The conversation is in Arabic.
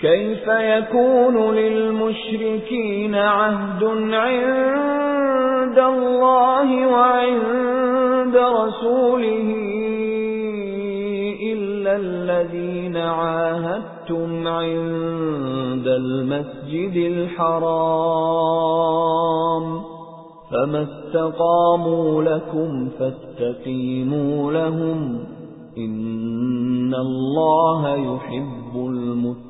كيف يكون للمشركين عهد عند الله وعند رسوله إلا الذين عاهدتم عند المسجد الحرام فما استقاموا لكم فاستقيموا لهم إن الله يحب المتقين